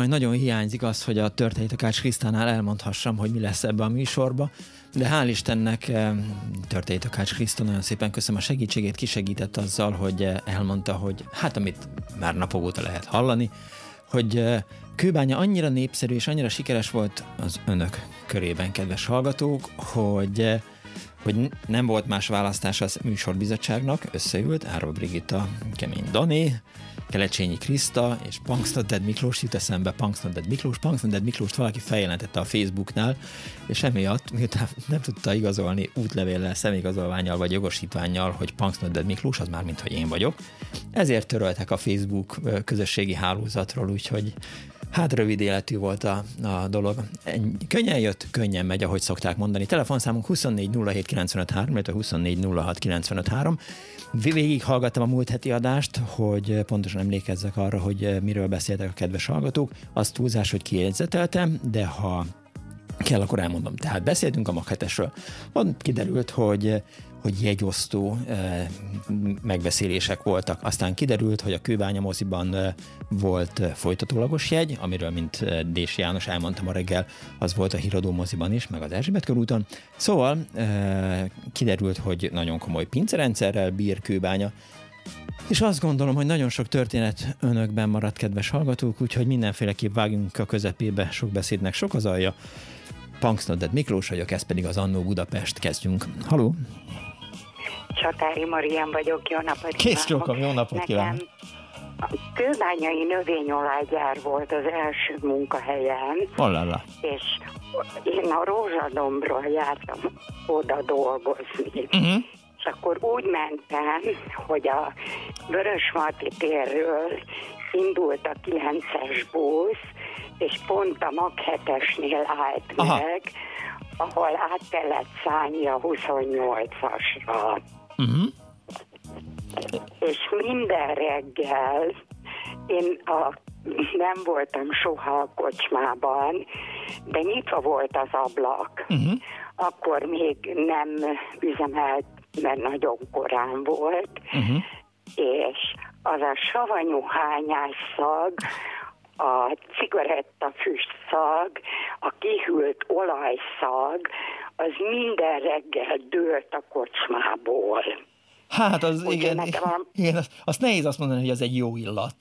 Jaj, nagyon hiányzik az, hogy a Történet Takács Krisztánál elmondhassam, hogy mi lesz ebbe a műsorba, de hál' Istennek eh, Történet Takács Krisztán nagyon szépen köszönöm a segítségét, kisegített azzal, hogy eh, elmondta, hogy hát amit már napok óta lehet hallani, hogy eh, Kőbánya annyira népszerű és annyira sikeres volt az önök körében, kedves hallgatók, hogy hogy nem volt más választás az műsorbizottságnak, összeült Árva Brigitta, Kemény Dani, Kelecsényi Kriszta és Punksnodded Miklós jut eszembe Punksnodded Miklós. Punksnodded Miklós valaki feljelentette a Facebooknál, és emiatt, miután nem tudta igazolni útlevéllel, személyigazolványjal vagy jogosítványjal, hogy Punksnodded Miklós, az már mint hogy én vagyok. Ezért töröltek a Facebook közösségi hálózatról, úgyhogy Hát rövid életű volt a, a dolog. Könnyen jött, könnyen megy, ahogy szokták mondani. Telefonszámunk 24 07 95 3, illetve 24 06 95 3. Végig hallgattam a múlt heti adást, hogy pontosan emlékezzek arra, hogy miről beszéltek a kedves hallgatók. Az túlzás, hogy kiegyzeteltem, de ha kell, akkor elmondom. Tehát beszéltünk a Mag Ott kiderült, hogy hogy jegyosztó megbeszélések voltak. Aztán kiderült, hogy a Kőbánya moziban volt folytatólagos jegy, amiről, mint Dés János elmondtam a reggel, az volt a Híradó moziban is, meg az Erzsébet körúton. Szóval kiderült, hogy nagyon komoly pincerendszerrel bír Kőbánya, és azt gondolom, hogy nagyon sok történet önökben maradt, kedves hallgatók, úgyhogy mindenféleképp vágjunk a közepébe, sok beszédnek sok az alja. Punksnodded Miklós vagyok, ez pedig az Annó Budapest. Kezdjünk. Haló! Csatári Marian vagyok, jó napot Kész csókom, jó napot kívánok! A kőbányai növényolajgyár volt az első munkahelyem. Olala. És én a Rózsadombról jártam oda dolgozni. Uh-huh. És akkor úgy mentem, hogy a Vörösmarty térről indult a 9-es busz, és pont a Mag 7-esnél állt Aha. meg, ahol át kellett szállni a 28-asra. Uh-huh. És minden reggel én a, nem voltam soha a kocsmában, de nyitva volt az ablak. Uh-huh. Akkor még nem üzemelt, mert nagyon korán volt, uh-huh. és az a savanyú hányás szag, a cigarettafüst-szag, a kihűlt olajszag, az minden reggel dőlt a kocsmából. Hát az Ugye igen, a... igen azt nehéz azt mondani, hogy az egy jó illat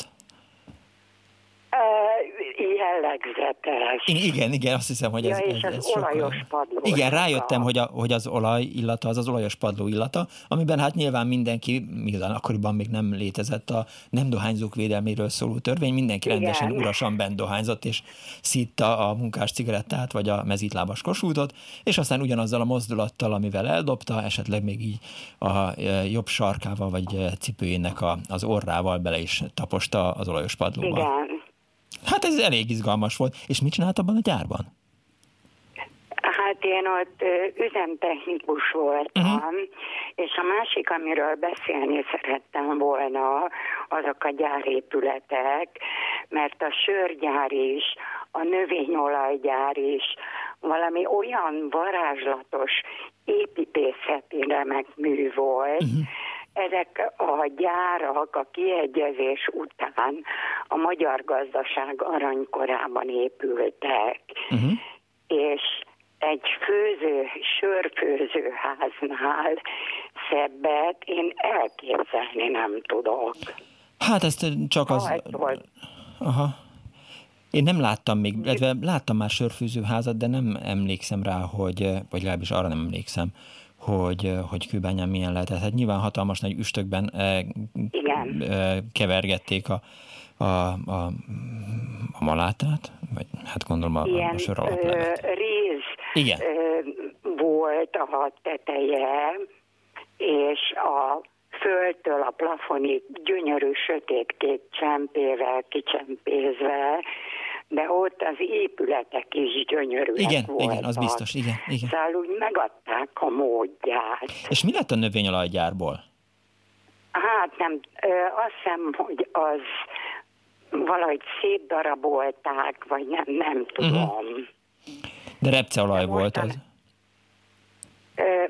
jellegzetes. Igen, igen, azt hiszem, hogy ez, ja, és ez, ez az olajos padló. Igen, rájöttem, hogy, a, hogy az olaj illata az az olajos padló illata, amiben hát nyilván mindenki, miután akkoriban még nem létezett a nem dohányzók védelméről szóló törvény, mindenki igen. rendesen urasan bent dohányzott, és szitta a munkás cigarettát, vagy a mezítlábas kosútot, és aztán ugyanazzal a mozdulattal, amivel eldobta, esetleg még így a e, jobb sarkával, vagy e, cipőjének a, az orrával bele is taposta az olajos padlóba. Igen. Hát ez elég izgalmas volt. És mit csinált abban a gyárban? Hát én ott üzemtechnikus voltam, uh-huh. és a másik, amiről beszélni szerettem volna, azok a gyárépületek, mert a sörgyár is, a növényolajgyár is valami olyan varázslatos építészeti remek mű volt, uh-huh ezek a gyárak a kiegyezés után a magyar gazdaság aranykorában épültek, uh-huh. és egy főző, sörfőzőháznál szebbet én elképzelni nem tudok. Hát ezt csak az... Volt. Aha. Én nem láttam még, illetve láttam már sörfőzőházat, de nem emlékszem rá, hogy, vagy legalábbis arra nem emlékszem, hogy, hogy kőbányán milyen lehetett. Hát nyilván hatalmas nagy üstökben Igen. kevergették a, a, a, a malátát, vagy hát gondolom a, Ilyen, a sör ö, réz Igen. Ö, volt a teteje, és a földtől a plafonig gyönyörű sötétkék csempével kicsempézve, de ott az épületek is gyönyörűek Igen, voltak. igen, az biztos, igen, igen. Szóval úgy megadták a módját. És mi lett a növényolajgyárból? Hát nem, ö, azt hiszem, hogy az valahogy szétdarabolták, vagy nem, nem tudom. Uh-huh. De repceolaj volt mostan- az.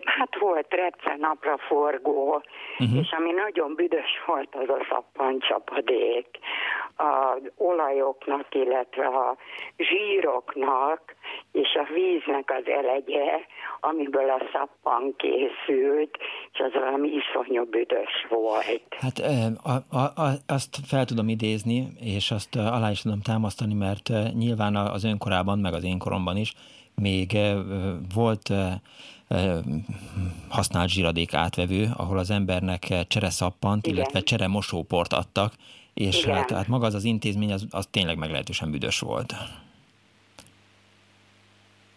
Hát volt repce napraforgó, uh-huh. és ami nagyon büdös volt, az a szappancsapadék. Az olajoknak, illetve a zsíroknak és a víznek az elegye, amiből a szappan készült, és az valami iszonyú büdös volt. Hát a, a, a, azt fel tudom idézni, és azt alá is tudom támasztani, mert nyilván a- az önkorában, meg az én koromban is még volt használt zsíradék átvevő, ahol az embernek ö, csereszappant, Igen. illetve cseremosóport adtak, és Igen. hát, hát maga az az intézmény az, az tényleg meglehetősen büdös volt.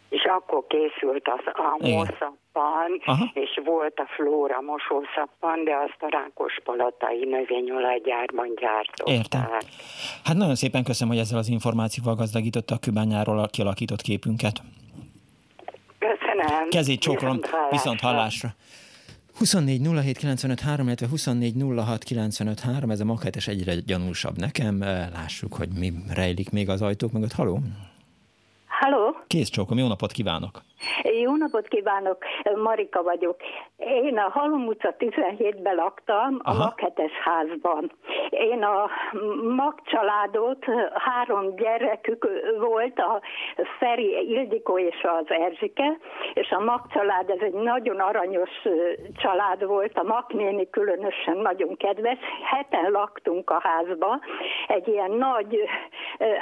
És akkor készült az a Igen. mosappan, Aha. és volt a flóra mosószappan, de azt a Rákospalotai növényolajgyárban gyártották. Értem. Hát nagyon szépen köszönöm, hogy ezzel az információval gazdagította a Kübányáról a kialakított képünket. Köszönöm. Kezét csókolom, Viszont viszont hallásra. 24 07 95 3, illetve 24 06 95 3, ez a maghetes egyre gyanúsabb nekem. Lássuk, hogy mi rejlik még az ajtók mögött. Haló? Halló, Kész csókom, jó napot kívánok! Jó napot kívánok, Marika vagyok. Én a Halom utca 17-ben laktam, a Aha. Mag 7-es házban. Én a Mag családot, három gyerekük volt, a Feri, Ildikó és az Erzsike, és a Mag család, ez egy nagyon aranyos család volt, a Mag néni különösen nagyon kedves. Heten laktunk a házba, egy ilyen nagy,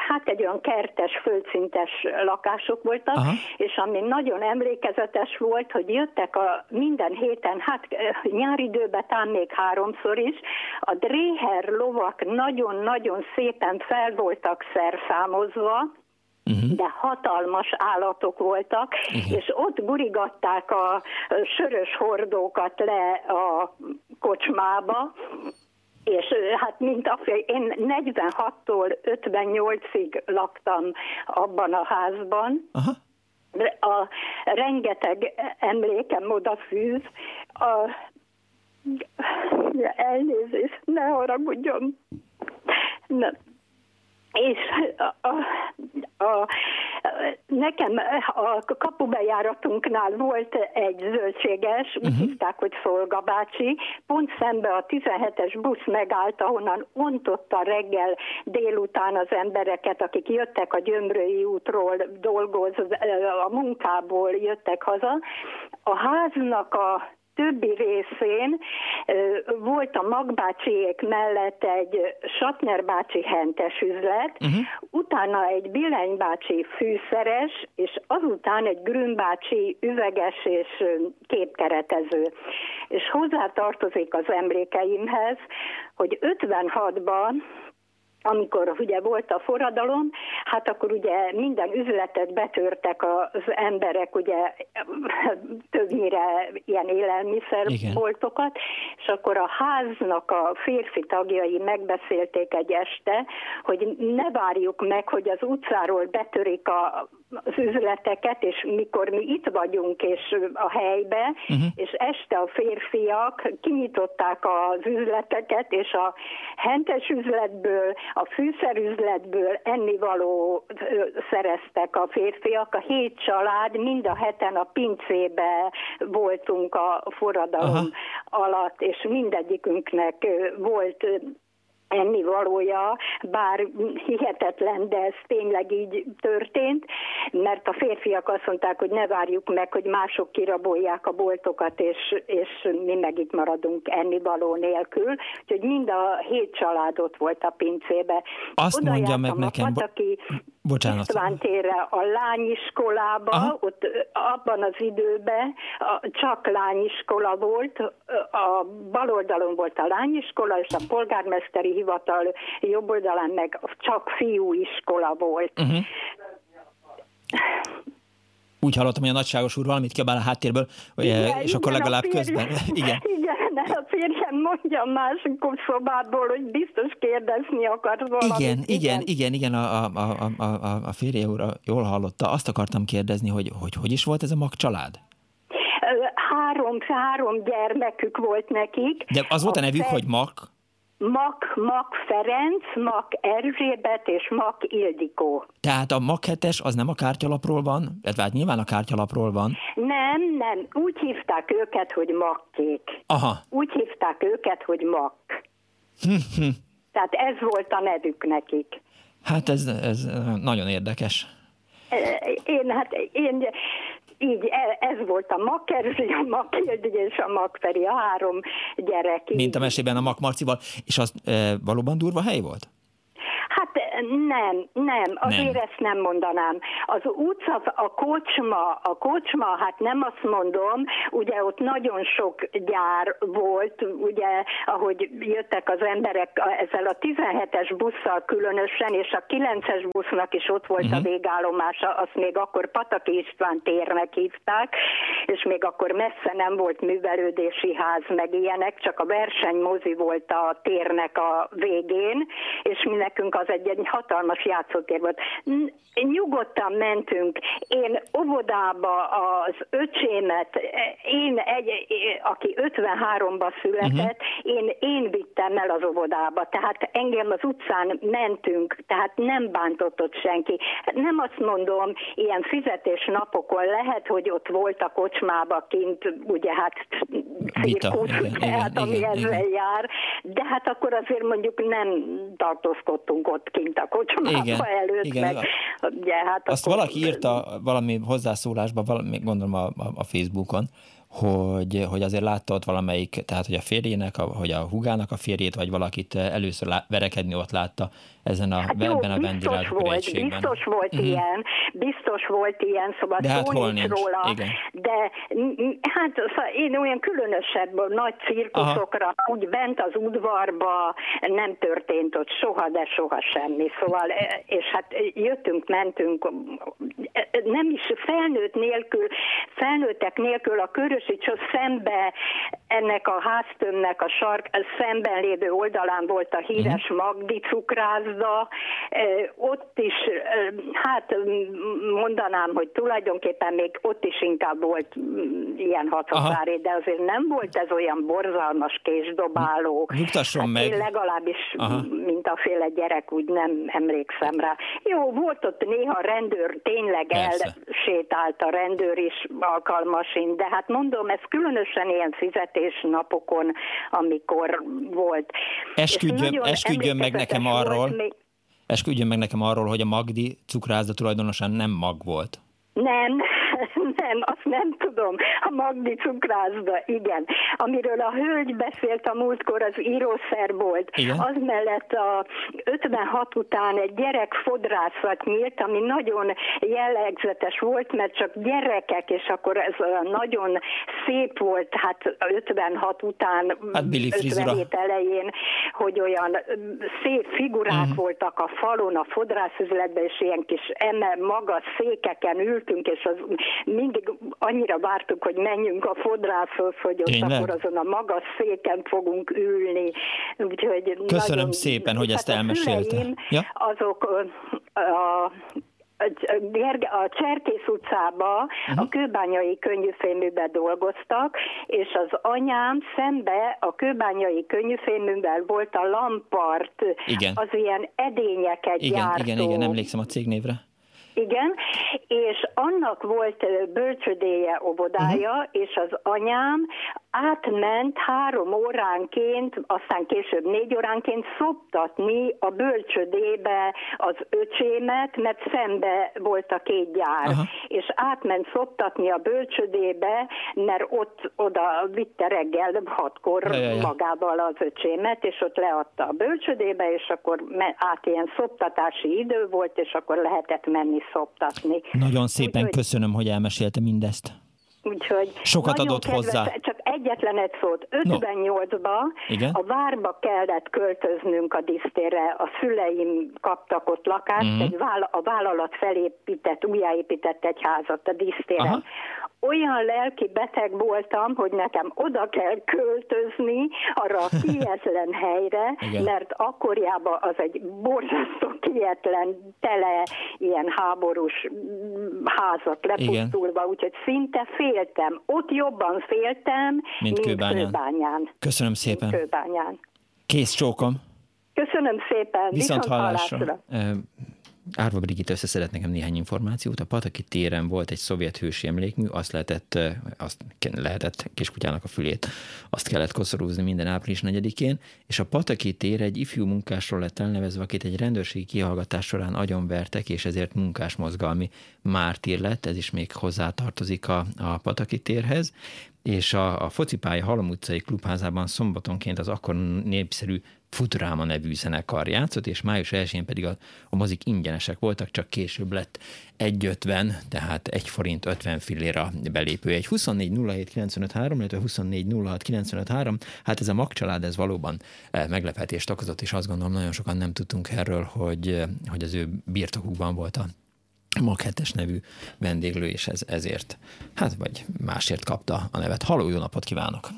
hát egy olyan kertes, földszintes lakások voltak, Aha. és ami nagyon emlékezetes volt, hogy jöttek a minden héten, hát nyári időben talán még háromszor is, a dréher lovak nagyon-nagyon szépen fel voltak szerszámozva, Uh-huh. de hatalmas állatok voltak, Igen. és ott gurigatták a sörös hordókat le a kocsmába, és hát mint a, én 46-tól 58-ig laktam abban a házban, Aha. A rengeteg emlékem odafűz, a elnézést, ne haragudjon. Ne. És a, a, a, nekem a kapubejáratunknál volt egy zöldséges, úgy uh-huh. hívták, hogy Szolga bácsi, pont szembe a 17-es busz megállt, ahonnan ontotta reggel délután az embereket, akik jöttek a Gyömrői útról dolgozni, a munkából jöttek haza. A háznak a többi részén volt a Magbácsiék mellett egy Satner bácsi hentes üzlet, uh-huh. utána egy Bileny bácsi fűszeres, és azután egy Grün bácsi üveges és képkeretező. És hozzá tartozik az emlékeimhez, hogy 56-ban amikor ugye volt a forradalom, hát akkor ugye minden üzletet betörtek az emberek, ugye többnyire ilyen élelmiszerboltokat, és akkor a háznak a férfi tagjai megbeszélték egy este, hogy ne várjuk meg, hogy az utcáról betörik a, az üzleteket, és mikor mi itt vagyunk és a helybe, uh-huh. és este a férfiak kinyitották az üzleteket, és a hentes üzletből, a fűszerüzletből ennivaló szereztek a férfiak. A hét család, mind a heten a pincébe voltunk a forradalom Aha. alatt, és mindegyikünknek volt ennivalója, bár hihetetlen, de ez tényleg így történt, mert a férfiak azt mondták, hogy ne várjuk meg, hogy mások kirabolják a boltokat, és, és mi meg itt maradunk ennivaló nélkül. Úgyhogy mind a hét család ott volt a pincébe. Azt Oda mondja meg nekem, A bo- pataki Bocsánat. István térre a lányiskolába, Aha. ott abban az időben csak lányiskola volt, a bal oldalon volt a lányiskola, és a polgármesteri hivatal jobb oldalán meg csak fiúiskola volt. Uh-huh. Úgy hallottam, hogy a nagyságos úr valamit kiabál a háttérből, igen, és akkor legalább férjem, közben. Igen. igen, a férjem mondja a másik szobából, hogy biztos kérdezni akart valamit. Igen, igen, igen, igen, a, a, a, a, a férje úr jól hallotta. Azt akartam kérdezni, hogy hogy, hogy is volt ez a mag család? Három, három gyermekük volt nekik. De az volt a, a nevük, fe... hogy Mak? Mak, Mak Ferenc, Mak Erzsébet és Mak Ildikó. Tehát a Mak 7 az nem a kártyalapról van? Tehát hát nyilván a kártyalapról van. Nem, nem. Úgy hívták őket, hogy Makkék. Aha. Úgy hívták őket, hogy Mak. Tehát ez volt a nevük nekik. Hát ez, ez nagyon érdekes. Én, hát én így e, ez volt a Makerzi, a Makildi és a Makferi, a három gyerek. Mint a mesében a Makmarcival. És az e, valóban durva hely volt? Nem, nem, azért nem. ezt nem mondanám. Az utca, a kocsma, a kocsma, hát nem azt mondom, ugye ott nagyon sok gyár volt, ugye, ahogy jöttek az emberek ezzel a 17-es busszal különösen, és a 9-es busznak is ott volt uh-huh. a mhm. végállomása, azt még akkor Pataki István térnek hívták, és még akkor messze nem volt művelődési ház, meg ilyenek, csak a versenymozi volt a térnek a végén, és mi nekünk az egy, egy hatalmas játszótér volt. Nyugodtan mentünk. Én óvodába az öcsémet, én egy, aki 53-ba született, uh-huh. én, én vittem el az óvodába. Tehát engem az utcán mentünk, tehát nem bántott ott senki. Nem azt mondom, ilyen fizetés napokon lehet, hogy ott volt a kocsmába kint, ugye hát cirkusz, tehát ami igen, ezzel igen. jár, de hát akkor azért mondjuk nem tartózkodtunk ott kint a kocsmába igen, előtt, igen. meg ugye, hát Azt valaki írta valami hozzászólásban, valami, gondolom a, a, a Facebookon, hogy, hogy azért látta ott valamelyik, tehát hogy a férjének, a, hogy a húgának a férjét, vagy valakit először lá, verekedni ott látta ezen a, hát jó, ebben a biztos volt, biztos volt uh-huh. ilyen, biztos volt ilyen, szóval de hát hol nincs, róla, igen. de hát szóval én olyan különösebb nagy cirkuszokra, Aha. úgy bent az udvarba nem történt ott soha, de soha semmi, szóval, e, és hát jöttünk, mentünk, nem is felnőtt nélkül, felnőttek nélkül a Körösics szembe ennek a háztömnek a sark, szemben lévő oldalán volt a híres uh-huh. Magdi cukráz, gazda, ott is, hát mondanám, hogy tulajdonképpen még ott is inkább volt ilyen hathatáré, de azért nem volt ez olyan borzalmas késdobáló. Nyugtasson hát meg. Én legalábbis, Aha. mint a féle gyerek, úgy nem emlékszem rá. Jó, volt ott néha rendőr, tényleg Persze. elsétált a rendőr is alkalmasin, de hát mondom, ez különösen ilyen fizetésnapokon, amikor volt. Esküdjön, esküdjön meg nekem arról, még... Esküdjön meg nekem arról, hogy a Magdi cukrászda tulajdonosan nem mag volt. Nem, nem, azt nem tudom. A Magdi cukrászda, igen. Amiről a hölgy beszélt a múltkor, az írószer volt. Igen? Az mellett a 56 után egy gyerek fodrászat nyílt, ami nagyon jellegzetes volt, mert csak gyerekek, és akkor ez nagyon szép volt, hát 56 után, hát 57 elején, hogy olyan szép figurák uh-huh. voltak a falon, a fodrászüzletben, és ilyen kis eme, magas székeken ültünk, és az mindig annyira vártuk, hogy menjünk a fodrászhoz, hogy ott Tényleg? akkor azon a magas széken fogunk ülni. Úgyhogy Köszönöm nagyon, szépen, hogy ezt hát elmesélte. Ja? Azok a a Cserkész utcába uh-huh. a kőbányai könnyűféműbe dolgoztak, és az anyám szembe a kőbányai könnyűféművel volt a Lampart, igen. az ilyen edényeket igen, gyártó. Igen, igen, emlékszem a cégnévre. Igen, és annak volt bölcsödéje, óvodája, uh-huh. és az anyám átment három óránként, aztán később négy óránként szoptatni a bölcsödébe az öcsémet, mert szembe volt a két gyár. Aha. És átment szoptatni a bölcsödébe, mert ott oda vitte reggel hatkor ja, ja, ja. magával az öcsémet, és ott leadta a bölcsödébe, és akkor át ilyen szoptatási idő volt, és akkor lehetett menni szoptatni. Nagyon szépen Úgy, köszönöm, hogy elmesélte mindezt. Úgyhogy Sokat adott kedves, hozzá. Csak egyetlen egy szót. 58-ban no. a várba kellett költöznünk a disztérre. A szüleim kaptak ott lakást, mm-hmm. egy vála, a vállalat felépített, újjáépített egy házat a disztéren olyan lelki beteg voltam, hogy nekem oda kell költözni arra a kietlen helyre, Igen. mert akkoriában az egy borzasztó kietlen, tele ilyen háborús házat lepusztulva, úgyhogy szinte féltem. Ott jobban féltem, mint, mint kőbányán. kőbányán. Köszönöm szépen. Kőbányán. Kész csókom. Köszönöm szépen. Viszont, Viszont hallásra. hallásra. Árva Brigitte összeszedett nekem néhány információt. A Pataki téren volt egy szovjet hősi emlékmű, azt lehetett, azt lehetett kiskutyának a fülét, azt kellett koszorúzni minden április 4-én, és a Pataki tér egy ifjú munkásról lett elnevezve, akit egy rendőrségi kihallgatás során agyonvertek, és ezért munkásmozgalmi mártír lett, ez is még hozzátartozik a, a Pataki térhez, és a, a focipálya Halom utcai klubházában szombatonként az akkor népszerű Futuráma nevű zenekar játszott, és május 1-én pedig a, a mozik ingyenesek voltak, csak később lett 1,50, tehát 1 forint 50 filléra belépő. Egy 24 07 illetve 24 06 hát ez a magcsalád, ez valóban eh, meglepetést okozott, és azt gondolom nagyon sokan nem tudtunk erről, hogy, eh, hogy az ő birtokukban volt a Mag 7 nevű vendéglő, és ez, ezért, hát vagy másért kapta a nevet. Halló, jó napot kívánok!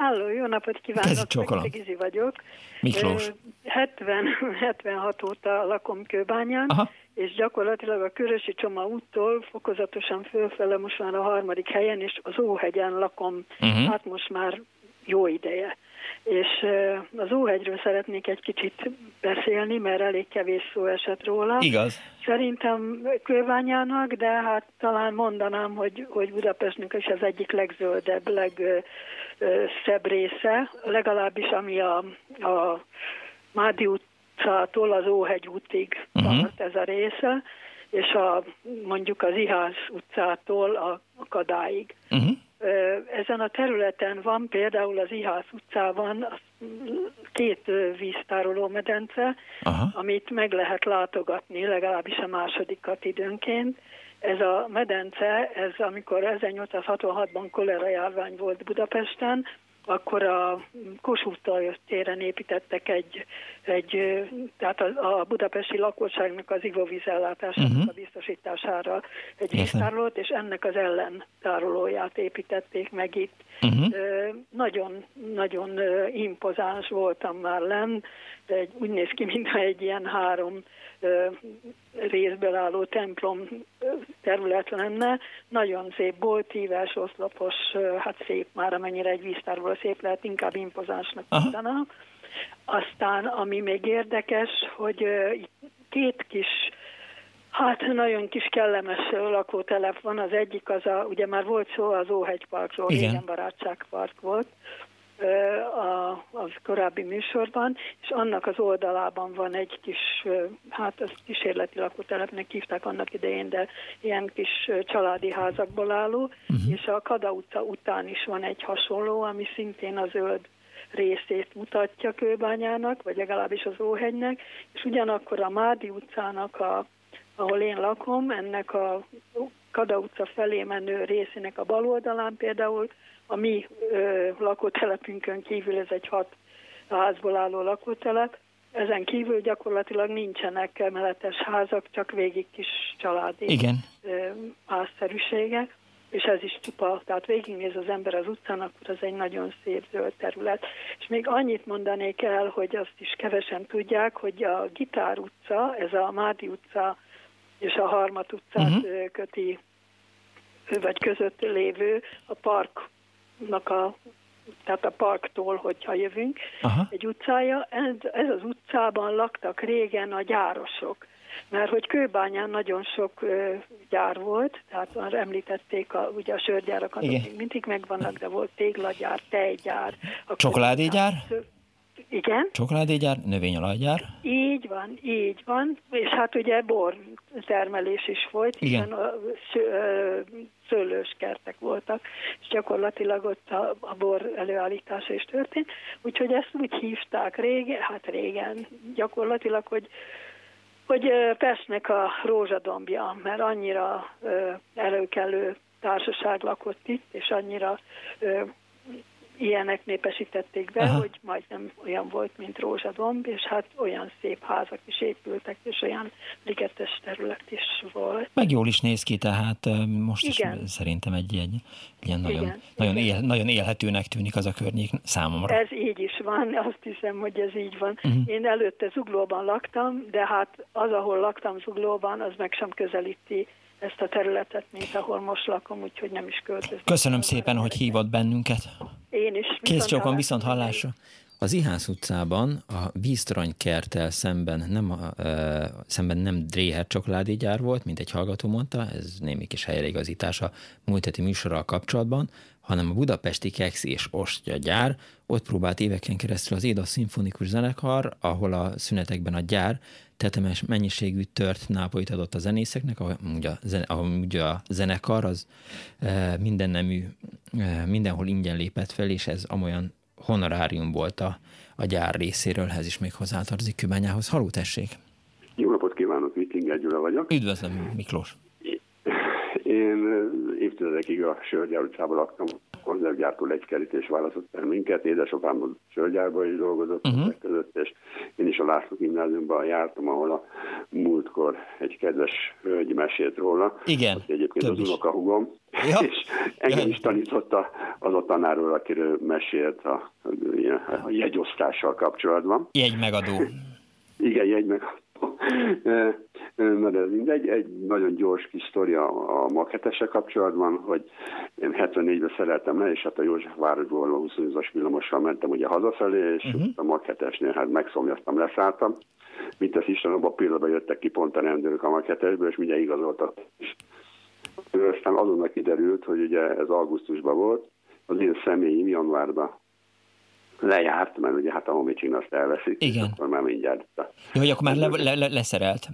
Halló, jó napot kívánok! Kezdj Gizi vagyok. Miklós. 70, 76 óta lakom Kőbányán, Aha. és gyakorlatilag a Körösi Csoma úttól fokozatosan fölfele most már a harmadik helyen, és az Óhegyen lakom, uh-huh. hát most már jó ideje. És az Óhegyről szeretnék egy kicsit beszélni, mert elég kevés szó esett róla. Igaz. Szerintem Kőbányának, de hát talán mondanám, hogy, hogy Budapestnek is az egyik legzöldebb, legszebb része, legalábbis ami a, a Mádi utcától az Óhegy útig uh-huh. tart ez a része, és a, mondjuk az Iház utcától a Kadáig. Uh-huh. Ezen a területen van például az Ihász utcában két víztároló medence, Aha. amit meg lehet látogatni, legalábbis a másodikat időnként. Ez a medence, ez amikor 1866-ban kolera járvány volt Budapesten, akkor a Kossuth téren építettek egy, egy tehát a, a budapesti lakosságnak az ivóvízellátásának uh-huh. a biztosítására egy víztárolót, és ennek az ellentárolóját építették meg itt. Uh-huh. Nagyon, nagyon impozáns voltam már lenn, egy, úgy néz ki, mintha egy ilyen három részből álló templom terület lenne. Nagyon szép boltívás, oszlopos, hát szép már, amennyire egy víztárból szép lehet, inkább impozánsnak mondanám. Aztán, ami még érdekes, hogy két kis Hát nagyon kis kellemes lakótelep van, az egyik az a, ugye már volt szó az Óhegyparkról, régen barátságpark volt, a, a korábbi műsorban, és annak az oldalában van egy kis, hát ezt kísérleti lakótelepnek hívták annak idején, de ilyen kis családi házakból álló, uh-huh. és a Kada utca után is van egy hasonló, ami szintén a zöld részét mutatja Kőbányának, vagy legalábbis az Óhegynek, és ugyanakkor a Mádi utcának, a, ahol én lakom, ennek a Kada utca felé menő részének a bal oldalán például a mi ö, lakótelepünkön kívül ez egy hat házból álló lakótelep, ezen kívül gyakorlatilag nincsenek emeletes házak, csak végig kis családi Igen. Házszerűségek, és ez is csupa, tehát végignéz az ember az utcán, akkor az egy nagyon szép zöld terület. És még annyit mondanék el, hogy azt is kevesen tudják, hogy a Gitár utca, ez a Mádi utca és a Harmat utcát uh-huh. köti, vagy között lévő a park a tehát a parktól, hogyha jövünk, Aha. egy utcája. Ez, ez az utcában laktak régen a gyárosok mert hogy Kőbányán nagyon sok ö, gyár volt, tehát már említették a, ugye a sörgyárakat, mindig megvannak, de volt téglagyár, tejgyár. Csokoládégyár? Igen. Csokoládégyár, növényolajgyár? Így van, így van, és hát ugye bor termelés is volt, Igen. hiszen a szőlős kertek voltak, és gyakorlatilag ott a, a bor előállítása is történt, úgyhogy ezt úgy hívták régen, hát régen, gyakorlatilag, hogy hogy Pestnek a rózsadombja, mert annyira előkelő társaság lakott itt, és annyira ilyenek népesítették be, Aha. hogy majdnem olyan volt, mint Rózsadomb, és hát olyan szép házak is épültek, és olyan ligetes terület is volt. Meg jól is néz ki, tehát most Igen. is szerintem egy, egy ilyen nagyon, Igen. Nagyon, Igen. Él, nagyon élhetőnek tűnik az a környék számomra. Ez így is van, azt hiszem, hogy ez így van. Uh-huh. Én előtte Zuglóban laktam, de hát az, ahol laktam Zuglóban, az meg sem közelíti ezt a területet, mint ahol most lakom, úgyhogy nem is költözöm. Köszönöm szépen, hogy hívott bennünket. Én is. Kész csókon, viszont hallásra. Az Ihász utcában a kerttel szemben nem, e, szemben nem Dréher csokoládégyár volt, mint egy hallgató mondta, ez némi kis helyreigazítás a múlt heti műsorral kapcsolatban, hanem a budapesti Kex és Ostya gyár. Ott próbált éveken keresztül az Édas Szimfonikus Zenekar, ahol a szünetekben a gyár tetemes mennyiségű tört nápolyt adott a zenészeknek, ugye a, ahol ugye a zenekar az e, minden nemű, e, mindenhol ingyen lépett fel, és ez amolyan honorárium volt a, a gyár részéről, ez is még hozzátartozik Kőbányához. Haló, tessék! Jó napot kívánok, Vikinger Gyula vagyok. Üdvözlöm, Miklós! Én évtizedekig a Sörgyár utcában laktam, konzervgyártól egy kerítés választott el minket, édesapám a Sörgyárban is dolgozott uh-huh. között, és én is a László gimnáziumban jártam, ahol a múltkor egy kedves hölgy mesélt róla. Igen, aki egyébként az unokahugom, ja. és engem is tanította az a tanárról, akiről mesélt a, a, a jegyosztással kapcsolatban. Jegy megadó. Igen, jegy megadó Na de ez mindegy, egy nagyon gyors kis sztori a, maketese kapcsolatban, hogy én 74-ben szereltem le, és hát a József Városból a 28-as villamossal mentem ugye hazafelé, és uh-huh. a maketesnél hát megszomjaztam, leszálltam. Mit tesz Isten, abban a pillanatban jöttek ki pont a rendőrök a maketesből, és mindjárt igazoltak. És aztán azonnal kiderült, hogy ugye ez augusztusban volt, az én személyim januárban lejárt, mert ugye hát a Homicsin azt elveszik, Igen. akkor már mindjárt. Jó, hogy akkor már le, le, le, leszerelt.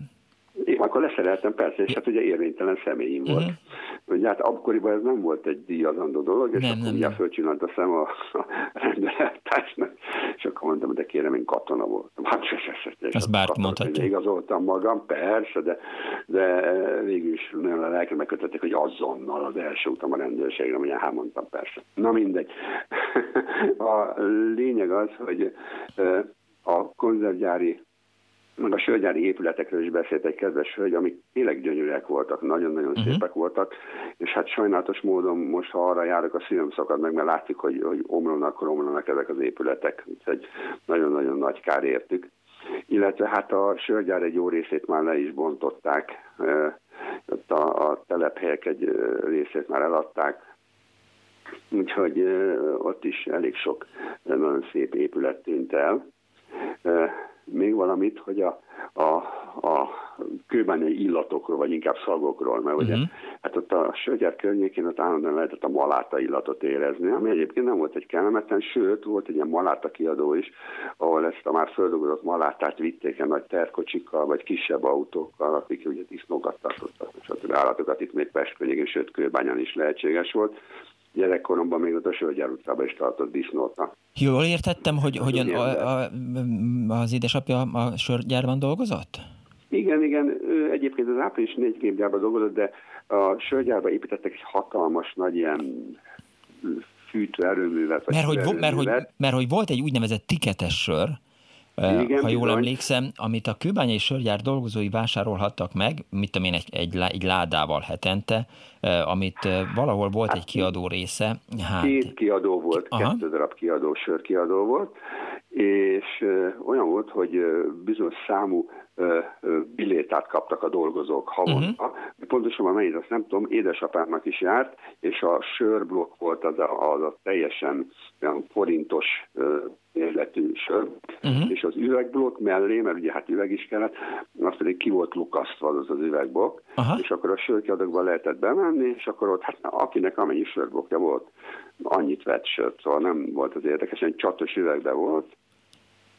Akkor leszereltem, persze, és hát ugye érvénytelen személyim volt. Uh-huh. Ugye hát akkoriban ez nem volt egy díjazandó dolog, és nem, akkor nem, ugye a szem a, a rendeletársnak, és akkor mondtam, de kérem, én katona voltam. Hát se, se, se. Ezt bárki mondhatja. Igazoltam magam, persze, de, de végül is nagyon a lelkre megkötöttek, hogy azonnal az első utam a rendőrségre, mondja, hát mondtam, persze. Na mindegy. a lényeg az, hogy a konzervgyári meg a sörgyári épületekről is beszélt egy kedves hölgy, amik tényleg gyönyörűek voltak, nagyon-nagyon uh-huh. szépek voltak, és hát sajnálatos módon most, ha arra járok, a szívem szakad meg, mert látszik, hogy, hogy omlanak, romlanak ezek az épületek, úgyhogy nagyon-nagyon nagy kár értük. Illetve hát a sörgyár egy jó részét már le is bontották, ott a, a telephelyek egy részét már eladták, úgyhogy ott is elég sok nagyon szép épület tűnt el még valamit, hogy a, a, a kőbányai illatokról, vagy inkább szagokról, mert ugye, uh-huh. hát ott a Sögyár környékén ott állandóan lehetett a maláta illatot érezni, ami egyébként nem volt egy kellemetlen, sőt, volt egy ilyen maláta kiadó is, ahol ezt a már földolgozott malátát vitték el nagy terkocsikkal, vagy kisebb autókkal, akik ugye disznókat tartottak, stb. állatokat itt még Pest környékén, sőt, kőbányán is lehetséges volt gyerekkoromban még ott a Sölgyár utcában is tartott disznóta. Jól értettem, hogy, hogy a, a, az édesapja a sörgyárban dolgozott? Igen, igen. Ő egyébként az április négy gépgyárban dolgozott, de a sörgyárban építettek egy hatalmas nagy ilyen fűtőerőművet. Mert hogy, mert, hogy, mert hogy volt egy úgynevezett tiketes sör, igen, ha jól bizony. emlékszem, amit a kőbányai sörgyár dolgozói vásárolhattak meg, mit tudom én, egy, egy, egy ládával hetente, amit valahol volt hát, egy kiadó része. Hát... Két kiadó volt, Aha. kettő darab kiadó, sörkiadó volt, és olyan volt, hogy bizonyos számú mintát kaptak a dolgozók havonta. Uh-huh. Pontosabban mennyit, azt nem tudom, édesapámnak is járt, és a sörblokk volt az a, az a teljesen olyan forintos érletű sör, uh-huh. és az üvegblokk mellé, mert ugye hát üveg is kellett, azt pedig ki volt lukasztva az az üvegblokk, uh-huh. és akkor a sörkiadókba lehetett bemenni, és akkor ott, hát akinek amennyi sörblokja volt, annyit vett sört, szóval nem volt az érdekes, egy csatos üvegbe volt,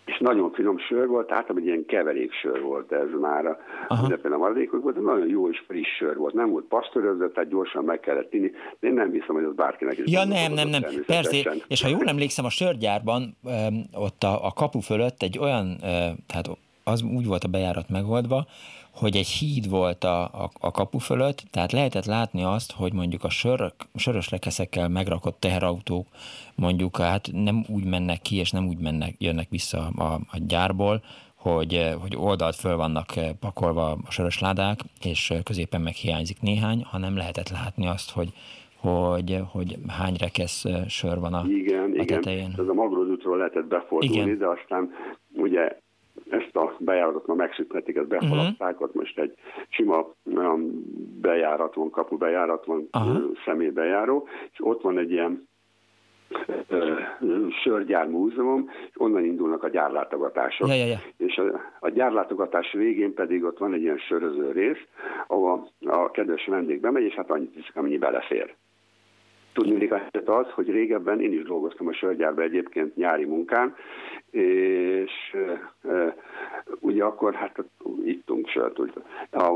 és nagyon finom sör volt, tehát egy ilyen keveréksör volt ez már a mindenféle maradékok volt, nagyon jó és friss sör volt. Nem volt pasztörözött, tehát gyorsan meg kellett inni, de én nem hiszem, hogy az bárkinek is. Ja nem, nem, nem, persze, és ha jól emlékszem, a sörgyárban ott a, a kapu fölött egy olyan, tehát az úgy volt a bejárat megoldva, hogy egy híd volt a, a, a kapu fölött, tehát lehetett látni azt, hogy mondjuk a sör, sörös lekeszekkel megrakott teherautók mondjuk hát nem úgy mennek ki, és nem úgy mennek, jönnek vissza a, a gyárból, hogy, hogy oldalt föl vannak pakolva a sörös ládák, és középen meg hiányzik néhány, hanem lehetett látni azt, hogy, hogy, hogy hány rekesz sör van a, igen, a tetején. Igen, ez a Magrodútról lehetett befordulni, igen. de aztán ugye ezt a bejáratot ma megszüntetik, ezt befaladták, uh-huh. ott most egy sima olyan bejárat van, kapu bejárat van, uh-huh. személybejáró, és ott van egy ilyen sörgyár múzeum, és onnan indulnak a gyárlátogatások. Ja, ja, ja. És a, a gyárlátogatás végén pedig ott van egy ilyen söröző rész, ahol a kedves vendég bemegy, és hát annyit iszik, amennyi belefér. Tudni a az, hogy régebben én is dolgoztam a sörgyárban egyébként nyári munkán, és e, ugye akkor hát ittunk sört. Úgy,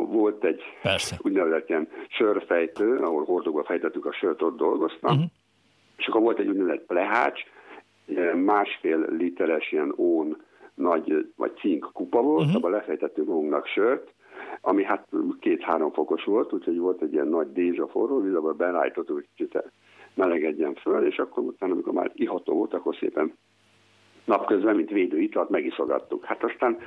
volt egy Persze. úgynevezett ilyen sörfejtő, ahol hordóba fejtettük a sört, ott dolgoztam, uh-huh. és akkor volt egy úgynevezett plehács, másfél literes ilyen ón nagy, vagy cink kupa volt, uh-huh. abban lefejtettünk magunknak sört, ami hát két-három fokos volt, úgyhogy volt egy ilyen nagy dézsa forró víz, abban belállítottuk, hogy melegedjen föl, és akkor utána, amikor már iható volt, akkor szépen napközben, mint védőitalt megiszogattuk. Hát aztán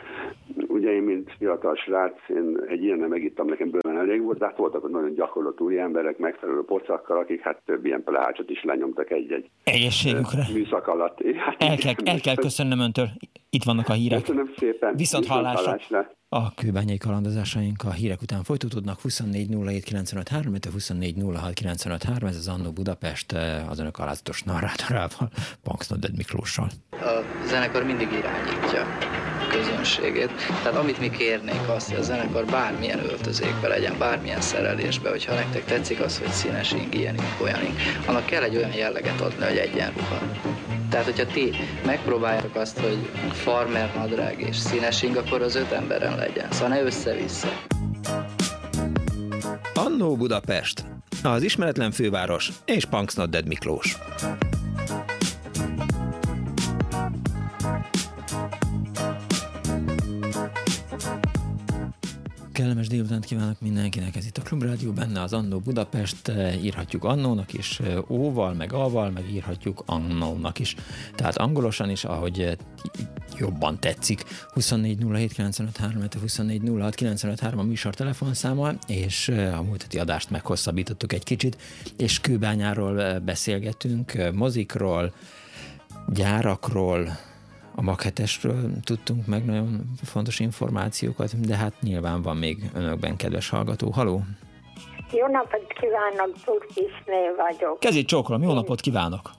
ugye én, mint fiatal srác, én egy ilyen nem megittam, nekem bőven elég volt, de hát voltak nagyon gyakorlott úri emberek, megfelelő pocakkal, akik hát több ilyen pelácsot is lenyomtak egy-egy Egészségükre. műszak alatt. Hát, el kell, el kell köszönnöm öntől. Itt vannak a hírek. Köszönöm szépen. Viszont, Viszont hallásra. hallásra. A kőbányai kalandozásaink a hírek után folytatódnak 24 07 95 3, 24 06 95 3, ez az Annó Budapest eh, az önök alázatos narrátorával, Punks Miklóssal. A zenekar mindig irányítja a közönségét. Tehát amit mi kérnénk azt, hogy a zenekar bármilyen öltözékbe legyen, bármilyen szerelésbe, hogyha nektek tetszik az, hogy színesink, ilyenink, olyanink, annak kell egy olyan jelleget adni, hogy egyenruha. Tehát, hogyha ti megpróbáljátok azt, hogy farmer nadrág és színesing, akkor az öt emberen legyen. Szóval ne össze-vissza. Annó Budapest, az ismeretlen főváros és Punks Miklós. Délutánt kívánok mindenkinek, ez itt a Klubrádió, benne az Annó Budapest, eh, írhatjuk Annónak is, eh, óval, meg aval, meg írhatjuk Annónak is. Tehát angolosan is, ahogy eh, jobban tetszik. 2407953, 2406953 a műsor telefonszáma, és a múlteti adást meghosszabbítottuk egy kicsit, és kőbányáról beszélgetünk, mozikról, gyárakról, a maghetesről tudtunk meg nagyon fontos információkat, de hát nyilván van még önökben, kedves hallgató. Haló! Jó napot kívánok, Turkisné vagyok. Kezét csókolom, jó napot kívánok!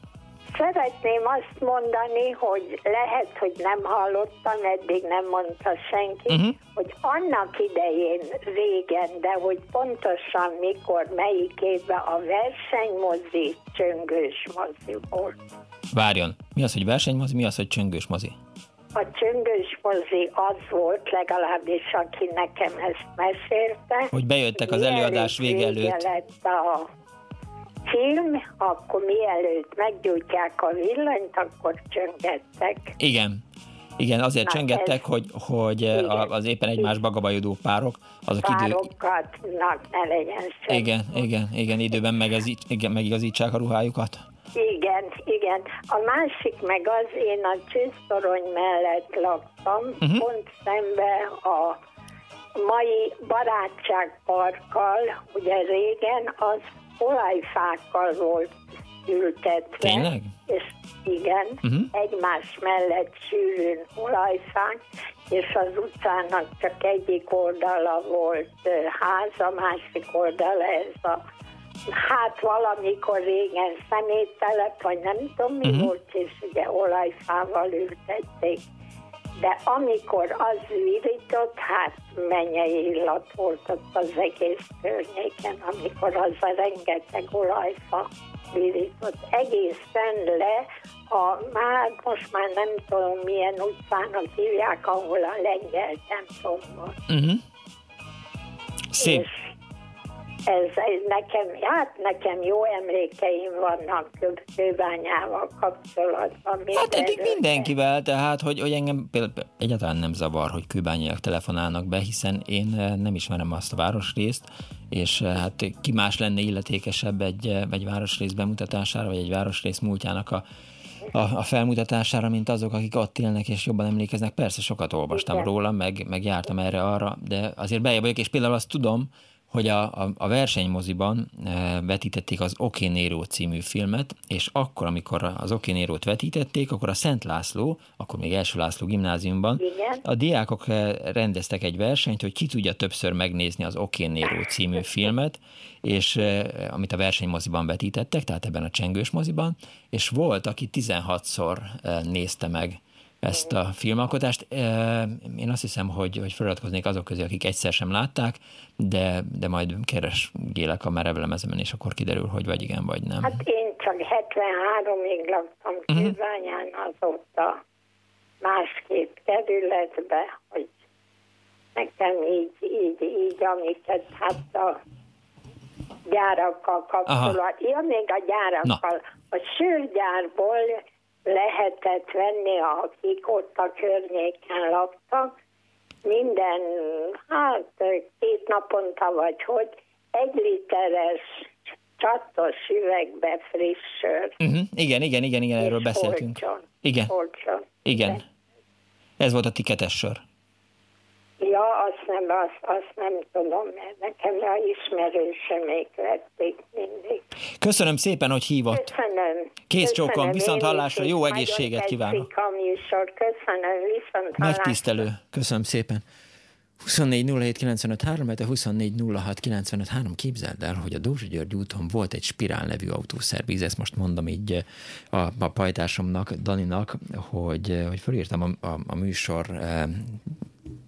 Szeretném azt mondani, hogy lehet, hogy nem hallottam, eddig nem mondta senki, uh-huh. hogy annak idején régen, de hogy pontosan mikor, melyik évben a versenymozi csöngős mozi volt. Várjon, mi az, hogy versenymozi, mi az, hogy csöngős mozi? A csöngős mozi az volt, legalábbis aki nekem ezt mesélte. Hogy bejöttek az előadás vége előtt. lett a film, akkor mielőtt meggyújtják a villanyt, akkor csöngettek. Igen. Igen, azért Na csöngettek, ez, hogy, hogy igen, az éppen egymásba gabajodó párok, azok idő... Párokatnak ne legyen sem. Igen, igen, igen, időben megezít, igen, megigazítsák a ruhájukat. Igen, igen. A másik meg az, én a Csősztorony mellett laktam, uh-huh. pont szembe a mai barátságparkkal, ugye régen az olajfákkal volt ültetve. Tényleg? És igen, uh-huh. egymás mellett sűrűn olajfák, és az utcának csak egyik oldala volt ház, a másik oldala ez a hát valamikor régen szeméttelep, vagy nem tudom mi uh-huh. volt, és ugye olajfával ültették. De amikor az virított, hát mennyei illat volt ott az egész környéken, amikor az a rengeteg olajfa virított. Egészen le a már, most már nem tudom milyen utcának hívják, ahol a lengyel templom van. Uh-huh. Szép. És ez, ez nekem, hát nekem jó emlékeim vannak kőbányával kapcsolatban. Hát egyik mindenkivel, tehát hogy, hogy engem például egyáltalán nem zavar, hogy kőbányaiak telefonálnak be, hiszen én eh, nem ismerem azt a városrészt, és eh, hát ki más lenne illetékesebb egy, eh, egy városrész bemutatására, vagy egy városrész múltjának a a, a felmutatására, mint azok, akik ott élnek és jobban emlékeznek. Persze sokat olvastam Igen. róla, meg, meg jártam erre-arra, de azért bejebb vagyok, és például azt tudom, hogy a, a, a versenymoziban e, vetítették az Oké Néró című filmet, és akkor, amikor az Oké Nérót vetítették, akkor a Szent László, akkor még első László gimnáziumban, Igen. a diákok e, rendeztek egy versenyt, hogy ki tudja többször megnézni az Oké Néró című filmet, és e, amit a versenymoziban vetítettek, tehát ebben a csengős moziban, és volt, aki 16-szor nézte meg ezt a filmalkotást. Én azt hiszem, hogy, hogy feliratkoznék azok közé, akik egyszer sem látták, de, de majd keresgélek a merevlemezemen, és akkor kiderül, hogy vagy igen, vagy nem. Hát én csak 73-ig laktam uh-huh. Kőbányán, azóta másképp kerületbe, hogy nekem így, így, így, amiket hát a gyárakkal kapcsolat. Ja, még a gyárakkal. Na. A sörgyárból lehetett venni, akik ott a környéken laktak, minden, hát két naponta vagy hogy, egy literes csattos üvegbe friss sör. Uh-huh. Igen, igen, igen, igen, erről beszéltünk. Olcsón. Igen. Olcsón. Igen. Ez volt a tiketes sör. Ja, azt nem, azt, azt nem tudom, mert nekem a ismerősemék vették mindig. Köszönöm szépen, hogy hívott. Köszönöm. Kész csókom, viszont hallásra, jó egészséget kívánok. a műsor. Köszönöm, viszont hallásra. Megtisztelő, köszönöm szépen. 24 07 95 3, de 24 06 95 3. Képzeld el, hogy a Dózsa György úton volt egy Spirál nevű autószervíz, ezt most mondom így a, a pajtásomnak, Daninak, hogy, hogy felírtam a, a, a műsor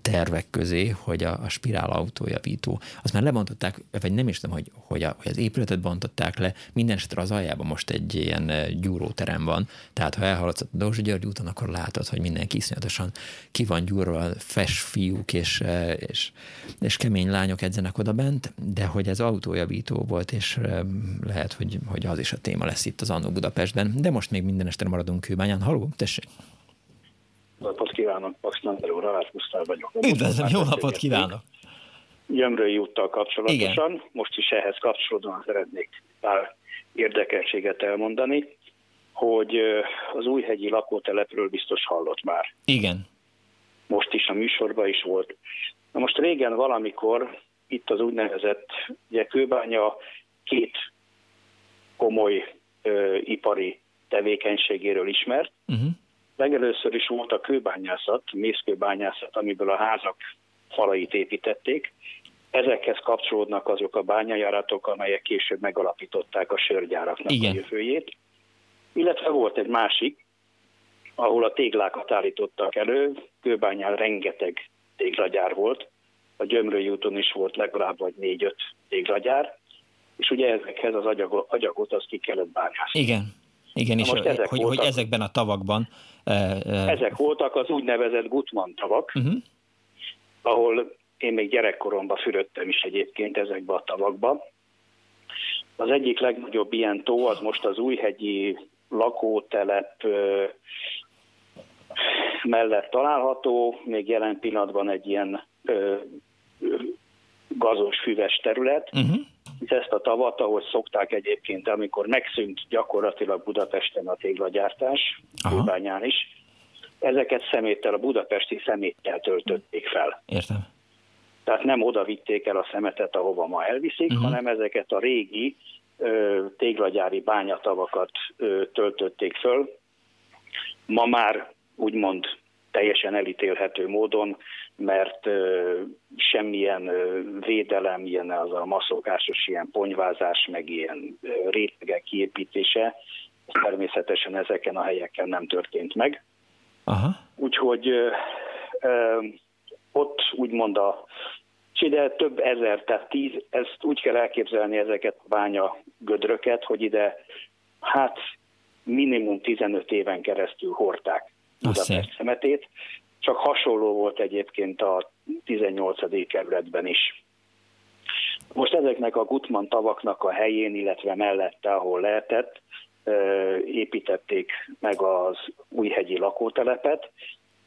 tervek közé, hogy a, a spirál autójavító, azt már lebontották, vagy nem is tudom, hogy, hogy, a, hogy az épületet bontották le, minden esetre az aljában most egy ilyen eh, gyúróterem van, tehát ha elhaladsz a Dózsa György úton, akkor látod, hogy mindenki iszonyatosan ki van gyúrva, fes fiúk és, eh, és, és kemény lányok edzenek oda bent, de hogy ez autójavító volt, és eh, lehet, hogy, hogy az is a téma lesz itt az Annó Budapestben, de most még minden este maradunk kőbányán. Haló, tessék! Kívánok, Paks Nander úr, Halász Gusztáv vagyok. Üdvözlöm, jó napot kívánok! Gyömrői úttal kapcsolatosan, Igen. most is ehhez kapcsolódóan szeretnék pár érdekességet elmondani, hogy az újhegyi lakótelepről biztos hallott már. Igen. Most is a műsorban is volt. Na most régen valamikor itt az úgynevezett ugye, kőbánya két komoly ö, ipari tevékenységéről ismert. Uh-huh. Legelőször is volt a kőbányászat, mészkőbányászat, amiből a házak falait építették. Ezekhez kapcsolódnak azok a bányajáratok, amelyek később megalapították a sörgyáraknak Igen. a jövőjét. Illetve volt egy másik, ahol a téglákat állítottak elő, kőbányán rengeteg téglagyár volt, a Gyömrői úton is volt legalább vagy négy-öt téglagyár, és ugye ezekhez az agyagot, agyagot azt ki kellett bányászni. Igen. Igen, és ezek hogy, voltak, hogy ezekben a tavakban... Uh, uh, ezek voltak az úgynevezett Gutman tavak, uh-huh. ahol én még gyerekkoromban fürödtem is egyébként ezekbe a tavakba. Az egyik legnagyobb ilyen tó az most az újhegyi lakótelep uh, mellett található, még jelen pillanatban egy ilyen uh, gazos, füves terület. Uh-huh ezt a tavat, ahogy szokták egyébként, amikor megszűnt gyakorlatilag Budapesten a téglagyártás, Kőbányán is, ezeket szeméttel, a budapesti szeméttel töltötték fel. Értem. Tehát nem oda vitték el a szemetet, ahova ma elviszik, uh-huh. hanem ezeket a régi téglagyári bányatavakat töltötték föl. Ma már úgymond teljesen elítélhető módon, mert semmilyen védelem, ilyen az a maszokásos ilyen ponyvázás, meg ilyen rétegek kiépítése, természetesen ezeken a helyeken nem történt meg. Aha. Úgyhogy ö, ö, ott úgymond a ide több ezer, tehát tíz, ezt úgy kell elképzelni ezeket a bánya gödröket, hogy ide hát minimum 15 éven keresztül hordták Budapest szemetét. Csak hasonló volt egyébként a 18. kerületben is. Most ezeknek a Gutman tavaknak a helyén, illetve mellette, ahol lehetett, építették meg az újhegyi lakótelepet,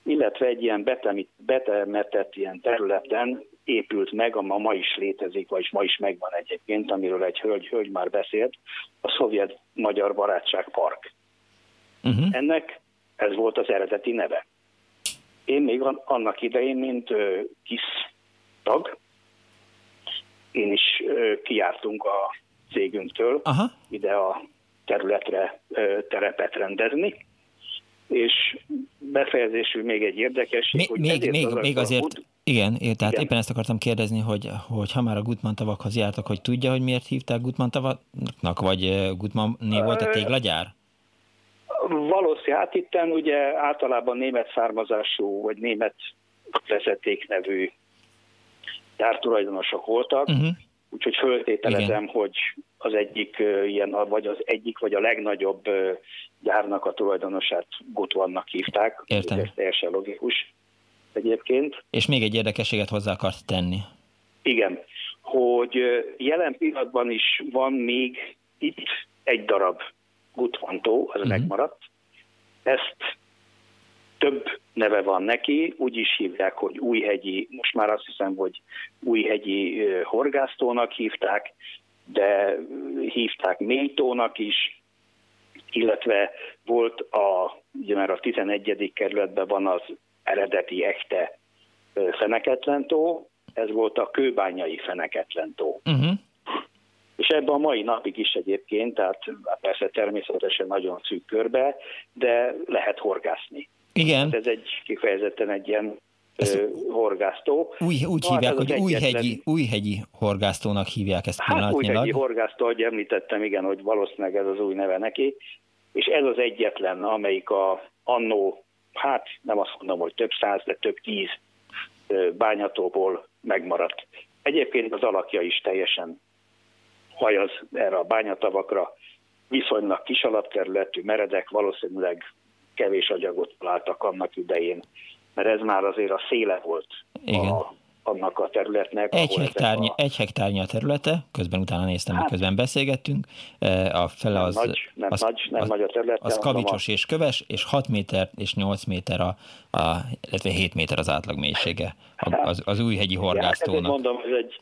illetve egy ilyen betemetett ilyen területen épült meg, a ma is létezik, vagyis ma is megvan egyébként, amiről egy hölgy, hölgy már beszélt, a Szovjet-Magyar Barátság Park. Uh-huh. Ennek ez volt az eredeti neve. Én még annak idején, mint kis tag, én is kiártunk a cégünktől Aha. ide a területre terepet rendezni, és befejezésül még egy érdekesség, még, hogy még, még, az még azért, út, igen, tehát igen. éppen ezt akartam kérdezni, hogy, hogy ha már a Gutman tavakhoz jártak, hogy tudja, hogy miért hívták Gutman tavaknak, vagy Gutman név volt a téglagyár? Valószínű, hát itten ugye általában német származású, vagy német vezetéknevű gyártulajdonosok voltak, uh-huh. úgyhogy föltételezem, Igen. hogy az egyik ilyen, vagy az egyik, vagy a legnagyobb gyárnak a tulajdonosát Gutvannak hívták. Értem. Ez teljesen logikus egyébként. És még egy érdekességet hozzá akart tenni. Igen, hogy jelen pillanatban is van még itt egy darab Gutvantó, az uh-huh. megmaradt. Ezt több neve van neki, úgy is hívják, hogy újhegyi, most már azt hiszem, hogy újhegyi horgásztónak hívták, de hívták mélytónak is, illetve volt a, ugye már a 11. kerületben van az eredeti echte feneketlen tó, ez volt a kőbányai feneketlen tó. Uh-huh. És ebben a mai napig is egyébként, tehát persze természetesen nagyon szűk körbe, de lehet horgászni. Igen. Hát ez egy kifejezetten egy ilyen ezt horgásztó. Új, úgy Na, hívják, hogy újhegyi, újhegyi horgásztónak hívják ezt hát, újhegyi horgásztó, ahogy említettem, igen, hogy valószínűleg ez az új neve neki, és ez az egyetlen, amelyik a annó, hát nem azt mondom, hogy több száz, de több tíz bányatóból megmaradt. Egyébként az alakja is teljesen hajaz erre a bányatavakra, viszonylag kis alapterületű, meredek, valószínűleg kevés agyagot találtak annak idején mert ez már azért a széle volt Igen. A, annak a területnek. Egy hektárnyi, a... egy hektárnyi a területe, közben utána néztem, hát, közben beszélgettünk. E, a fele az, nagy, nem az, nagy, nem az, nagy a terület. Az kavicsos a... és köves, és 6 méter és 8 méter, a, a, illetve 7 méter az átlag mélysége hát, az, az újhegyi horgásztónak. Hát, mondom, ez egy,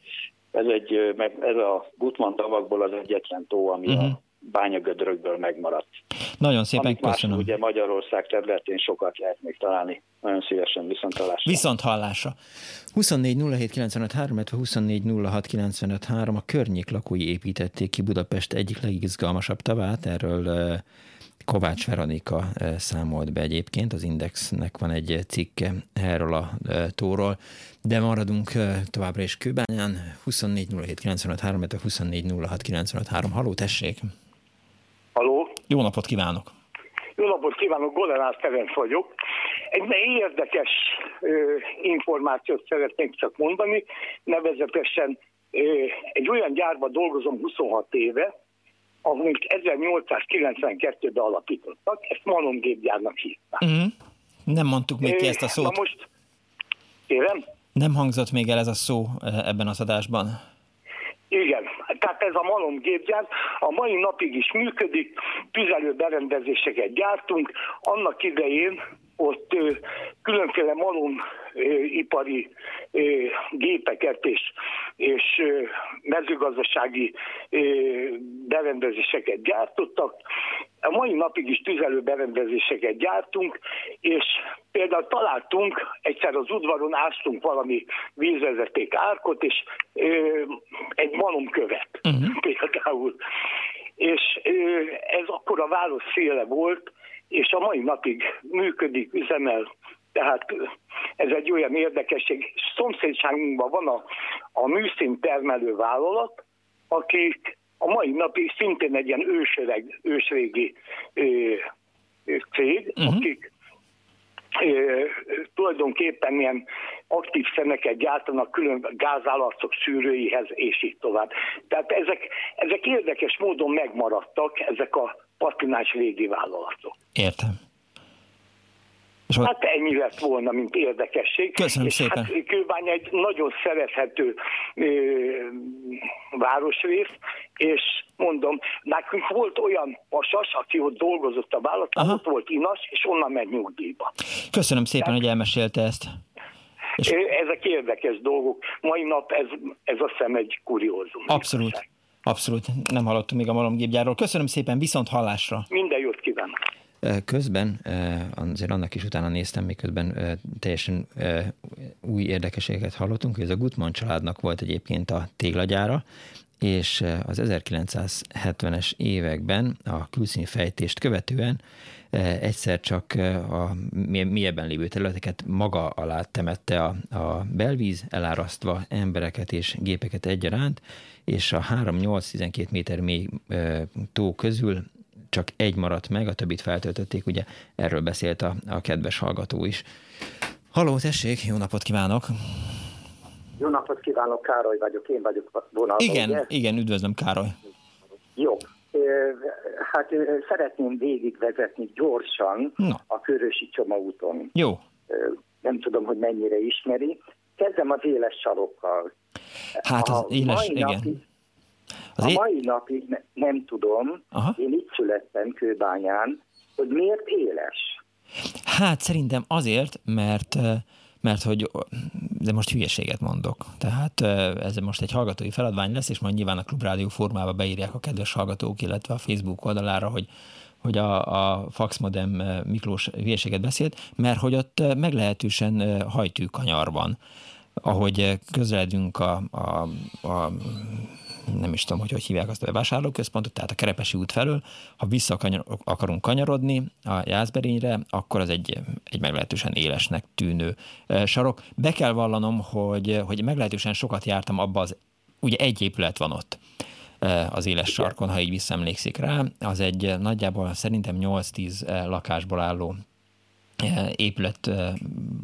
ez, egy, ez a Gutman tavakból az egyetlen tó, ami uh-huh. a bányagödrökből megmaradt. Nagyon szépen Amit köszönöm. Más, ugye Magyarország területén sokat lehet még találni. Nagyon szívesen viszont hallásra. Viszont hallásra. 24 24 a környék lakói építették ki Budapest egyik legizgalmasabb tavát, erről Kovács Veronika számolt be egyébként, az Indexnek van egy cikke erről a tóról, de maradunk továbbra is Kőbányán, 24 07 Haló, tessék! Haló? Jó napot kívánok! Jó napot kívánok, Golenász Ferenc vagyok. Egy érdekes ö, információt szeretnék csak mondani, nevezetesen ö, egy olyan gyárban dolgozom 26 éve, amit 1892-ben alapítottak, ezt malomgépgyárnak hívták. Uh-huh. Nem mondtuk még ki ezt a szót. Na most, kérem? Nem hangzott még el ez a szó ebben az adásban. Igen, tehát ez a malom gépgyár a mai napig is működik, tüzelő berendezéseket gyártunk. Annak idején ott különféle malomipari gépeket és, és mezőgazdasági berendezéseket gyártottak. A mai napig is tüzelő berendezéseket gyártunk, és például találtunk, egyszer az udvaron ástunk valami vízvezeték árkot, és egy malomkövet uh-huh. például. És ez akkor a város széle volt, és a mai napig működik, üzemel. Tehát ez egy olyan érdekesség. Szomszédságunkban van a, a műszín termelő vállalat, akik a mai napig szintén egy ilyen ősöreg, ősrégi ö, ö, cég, uh-huh. akik ö, tulajdonképpen ilyen aktív szemeket gyártanak külön gázállatok szűrőihez, és így tovább. Tehát ezek, ezek érdekes módon megmaradtak, ezek a patinás régi vállalatok. Értem. És hát ennyi lett volna, mint érdekesség. Köszönöm és szépen. Hát Kőbánya egy nagyon szerethető ö, városrész, és mondom, nekünk volt olyan pasas, aki ott dolgozott a vállalatban, ott volt inas, és onnan megy nyugdíjba. Köszönöm szépen, Tehát, hogy elmesélte ezt. És... Ezek érdekes dolgok. Mai nap ez, ez azt hiszem egy kuriózum. Abszolút. Abszolút, nem hallottunk még a malomgépgyárról. Köszönöm szépen, viszont hallásra. Minden jót kívánok. Közben, azért annak is utána néztem, miközben teljesen új érdekeségeket hallottunk, hogy ez a Gutmann családnak volt egyébként a téglagyára, és az 1970-es években a külszínfejtést követően egyszer csak a mélyebben lévő területeket maga alá temette a, a belvíz, elárasztva embereket és gépeket egyaránt, és a 3-8-12 méter mély tó közül csak egy maradt meg, a többit feltöltötték, ugye erről beszélt a, a kedves hallgató is. Haló, tessék, jó napot kívánok! Jó napot kívánok, Károly vagyok, én vagyok vonalban. Igen, ugye? igen, üdvözlöm, Károly. Jó, hát szeretném végigvezetni gyorsan Na. a Körösi Csoma úton. Jó. Nem tudom, hogy mennyire ismeri. Kezdem az éles sarokkal. Hát az a éles, mai igen. Napig, az a mai napig ne, nem tudom, Aha. én itt születtem Kőbányán, hogy miért éles. Hát szerintem azért, mert mert hogy, de most hülyeséget mondok. Tehát ez most egy hallgatói feladvány lesz, és majd nyilván a Klubrádió formába beírják a kedves hallgatók, illetve a Facebook oldalára, hogy hogy a, a Faxmodem Miklós hülyeséget beszélt, mert hogy ott meglehetősen hajtű kanyarban ahogy közeledünk a, a, a nem is tudom, hogy hogy hívják azt a bevásárlóközpontot, tehát a Kerepesi út felől, ha vissza akarunk kanyarodni a Jászberényre, akkor az egy, egy meglehetősen élesnek tűnő sarok. Be kell vallanom, hogy, hogy meglehetősen sokat jártam abba az, ugye egy épület van ott az éles sarkon, ha így visszaemlékszik rá. Az egy nagyjából szerintem 8-10 lakásból álló épület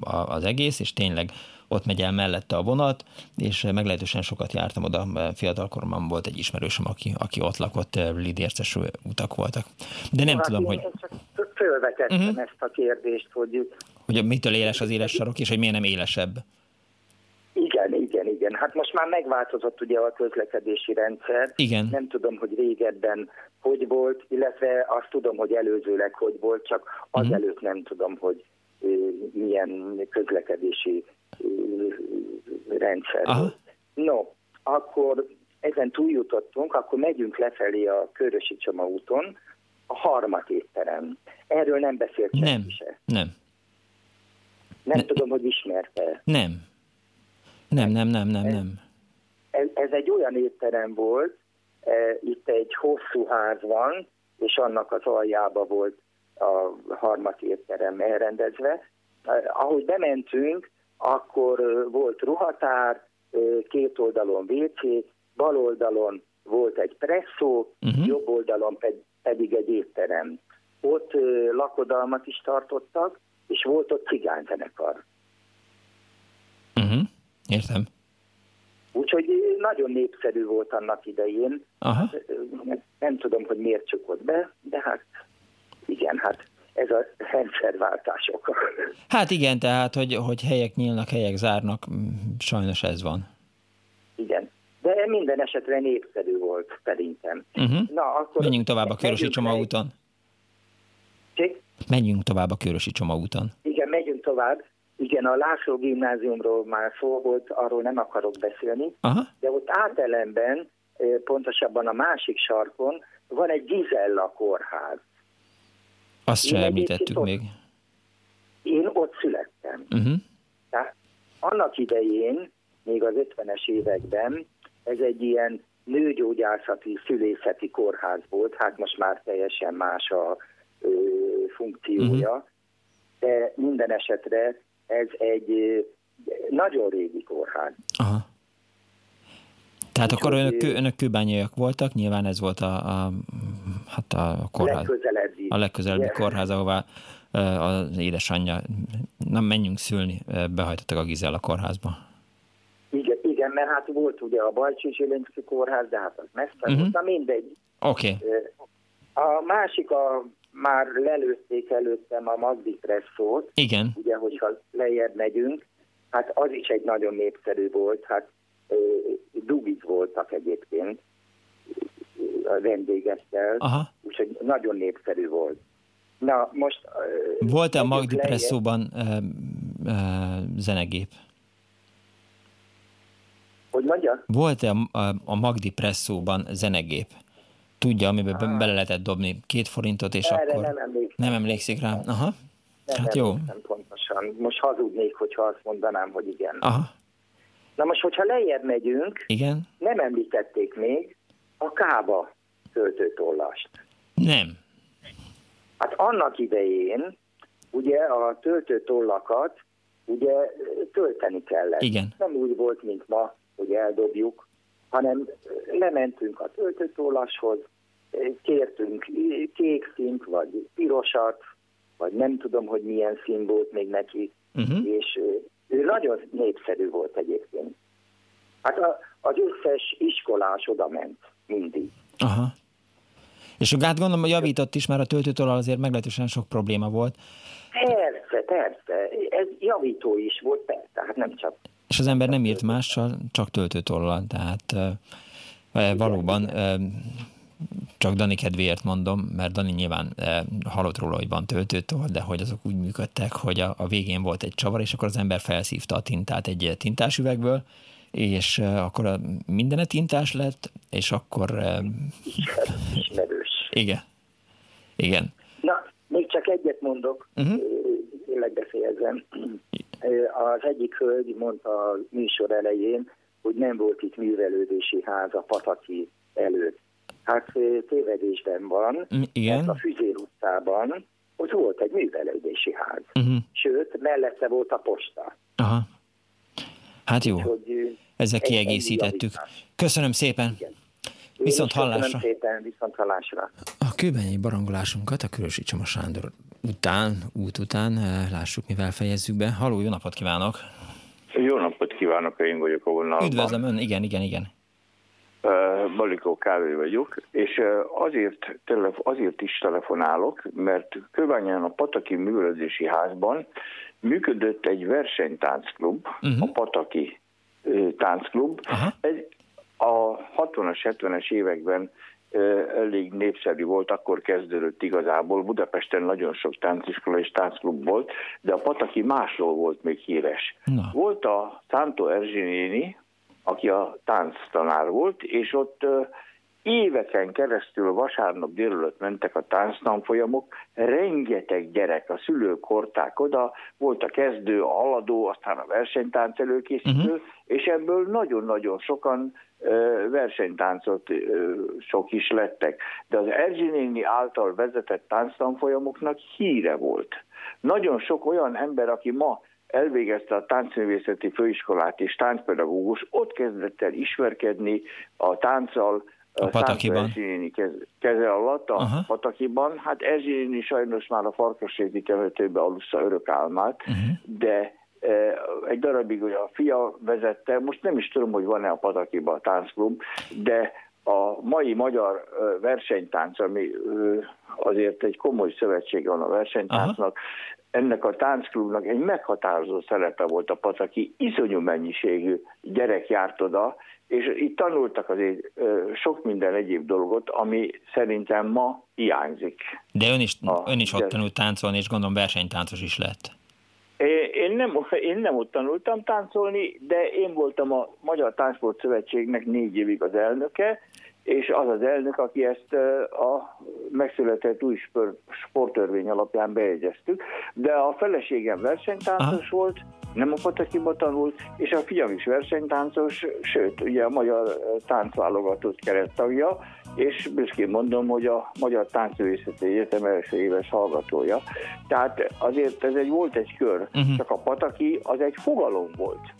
az egész, és tényleg ott megy el mellette a vonat, és meglehetősen sokat jártam oda, fiatalkoromban volt egy ismerősöm, aki, aki ott lakott, lidérces utak voltak. De nem hát tudom, hogy... Fölvetettem uh-huh. ezt a kérdést, hogy... Hogy mitől éles az éles sarok, és hogy miért nem élesebb? Igen, igen, igen. Hát most már megváltozott ugye a közlekedési rendszer. Igen. Nem tudom, hogy régebben hogy volt, illetve azt tudom, hogy előzőleg hogy volt, csak azelőtt uh-huh. nem tudom, hogy milyen közlekedési rendszer. Aha. No, akkor ezen túljutottunk, akkor megyünk lefelé a Körösi Csoma úton, a harmat étterem. Erről nem beszélt nem, se. Nem, nem. Ne, tudom, hogy ismerte. Nem. Nem, nem, nem, nem, nem. Ez, ez egy olyan étterem volt, e, itt egy hosszú ház van, és annak az aljába volt a harmat étterem elrendezve. Eh, ahogy bementünk, akkor volt ruhatár, két oldalon WC, bal oldalon volt egy presszó, uh-huh. jobb oldalon pedig egy étterem. Ott lakodalmat is tartottak, és volt ott cigányzenekar. Uh-huh. Értem. Úgyhogy nagyon népszerű volt annak idején. Aha. Nem tudom, hogy miért csukott be, de hát igen, hát ez a rendszerváltások. Hát igen, tehát, hogy, hogy helyek nyílnak, helyek zárnak, sajnos ez van. Igen, de minden esetre népszerű volt szerintem. Uh-huh. Na, akkor Menjünk tovább a Körösi Csoma úton. Menjünk tovább a Körösi Csoma úton. Igen, megyünk tovább. Igen, a László gimnáziumról már szó volt, arról nem akarok beszélni, Aha. de ott átelemben, pontosabban a másik sarkon van egy Gizella kórház. Azt sem említettük még. Én ott születtem. Uh-huh. Tehát annak idején, még az 50-es években, ez egy ilyen nőgyógyászati, szülészeti kórház volt, hát most már teljesen más a ö, funkciója, uh-huh. de minden esetre ez egy nagyon régi kórház. Aha. Tehát Úgy, akkor önök, önök kőbányaiak voltak, nyilván ez volt a, a, hát a kórház. Legközelebbi. A legközelebbi yeah. kórház, ahová az édesanyja, nem menjünk szülni, behajtottak a Gizella kórházba. Igen, igen, mert hát volt ugye a Bajcsi Zsilinszki kórház, de hát az messze uh-huh. volt, na mindegy. Oké. Okay. A másik, a, már lelőtték előttem a Magdi Presszót. Igen. Ugye, hogyha lejjebb megyünk, hát az is egy nagyon népszerű volt, hát dugik voltak egyébként a vendégekkel, úgyhogy nagyon népszerű volt. Na, most... Volt-e a Magdi Presszóban zenegép? Hogy mondja? Volt-e a, a, Magdi Presszóban zenegép? Tudja, amiben ah. bele lehetett dobni két forintot, és Erre akkor... nem emlékszem. Nem emlékszik rá? Aha. Nem hát jó. Nem pontosan. Most hazudnék, hogyha azt mondanám, hogy igen. Aha. Na most, hogyha lejjebb megyünk, igen? nem említették még a Kába töltőtollast. Nem. Hát annak idején ugye a töltőtollakat ugye tölteni kellett. Igen. Nem úgy volt, mint ma, hogy eldobjuk, hanem lementünk a töltőtollashoz, kértünk kék szint, vagy pirosat, vagy nem tudom, hogy milyen szín volt még neki, uh-huh. és ő nagyon népszerű volt egyébként. Hát a, az összes iskolás oda ment mindig. Aha. És a gát gondolom, hogy javított is, mert a töltőtollal azért meglehetősen sok probléma volt. Persze, persze. Ez javító is volt, persze, hát nem csak. És az ember nem írt mással, csak töltőtollal, tehát e, valóban e, csak Dani kedvéért mondom, mert Dani nyilván e, hallott róla, hogy van töltőtoll, de hogy azok úgy működtek, hogy a, a végén volt egy csavar, és akkor az ember felszívta a tintát egy tintásüvegből, és uh, akkor a mindenet tintás lett, és akkor... Ismerős. Igen. Igen. Na, még csak egyet mondok, uh-huh. tényleg befejezem. Az egyik hölgy mondta a műsor elején, hogy nem volt itt művelődési ház a Pataki előtt. Hát tévedésben van, Igen. a Füzér utcában, hogy volt egy művelődési ház. Uh-huh. Sőt, mellette volt a posta. Aha. Hát jó. Úgyhogy, Ezzel kiegészítettük. Köszönöm szépen. Igen. Viszont hallásra. Szépen, viszont hallásra. A kőbenyei barangolásunkat a Körösi Csoma Sándor után, út után, lássuk, mivel fejezzük be. Haló, jó napot kívánok! Jó napot kívánok, én vagyok a vonalban. Üdvözlöm ön, igen, igen, igen. Balikó Kávé vagyok, és azért, telef- azért is telefonálok, mert Kőbányán a Pataki Művelődési Házban működött egy versenytáncklub, uh-huh. a Pataki Táncklub. Uh-huh. Ez a 60-as, 70-es években elég népszerű volt, akkor kezdődött igazából. Budapesten nagyon sok tánciskola és táncklub volt, de a Pataki másról volt még híres. Na. Volt a Szántó Erzsinéni, aki a tánctanár volt, és ott éveken keresztül vasárnap délelőtt mentek a tánctanfolyamok, rengeteg gyerek, a szülők hordták oda, volt a kezdő, a haladó, aztán a versenytánc előkészítő, uh-huh. és ebből nagyon-nagyon sokan versenytáncot sok is lettek. De az Erzsinéni által vezetett tánctanfolyamoknak híre volt. Nagyon sok olyan ember, aki ma elvégezte a táncművészeti főiskolát és táncpedagógus, ott kezdett el ismerkedni a tánccal, a Patakiban. keze alatt, a Aha. Patakiban. Hát Erzsényi sajnos már a Farkasréti temetőbe alussza örök álmát, uh-huh. de egy darabig hogy a fia vezette, most nem is tudom, hogy van-e a Patakiban a táncklub, de a mai magyar versenytánc, ami azért egy komoly szövetség van a versenytáncnak, Aha. Ennek a táncklubnak egy meghatározó szerepe volt a Pataki, iszonyú mennyiségű gyerek járt oda, és itt tanultak azért sok minden egyéb dolgot, ami szerintem ma hiányzik. De ön is, a, ön is ott tanult táncolni, és gondolom versenytáncos is lett. Én nem, én nem ott tanultam táncolni, de én voltam a Magyar Táncsport Szövetségnek négy évig az elnöke, és az az elnök, aki ezt a megszületett új sportörvény alapján bejegyeztük, de a feleségem versenytáncos Aha. volt, nem a Patakiba tanult, és a fiam is versenytáncos, sőt, ugye a magyar táncválogatott kerettagja, és büszkén mondom, hogy a Magyar Táncművészeti Egyetem első éves hallgatója. Tehát azért ez egy volt egy kör, uh-huh. csak a Pataki az egy fogalom volt.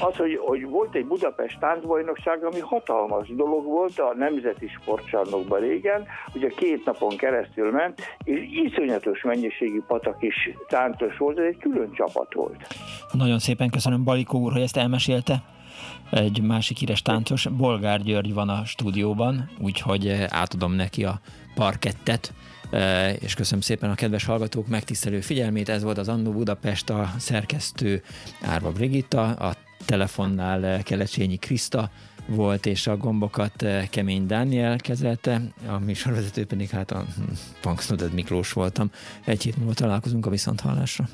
Az, hogy, hogy volt egy Budapest táncbajnokság, ami hatalmas dolog volt a Nemzeti Sportcsarnokban régen, ugye két napon keresztül ment, és iszonyatos mennyiségű patak is táncos volt, ez egy külön csapat volt. Nagyon szépen köszönöm Balikó úr, hogy ezt elmesélte egy másik híres táncos, Bolgár György van a stúdióban, úgyhogy eh, átadom neki a parkettet, és köszönöm szépen a kedves hallgatók megtisztelő figyelmét. Ez volt az Annó Budapest, a szerkesztő Árva Brigitta, a telefonnál eh, Kelecsényi Kriszta volt, és a gombokat Kemény Dániel kezelte, a műsorvezető pedig hát a hm, Punksnoded Miklós voltam. Egy hét múlva találkozunk a viszonthallásra.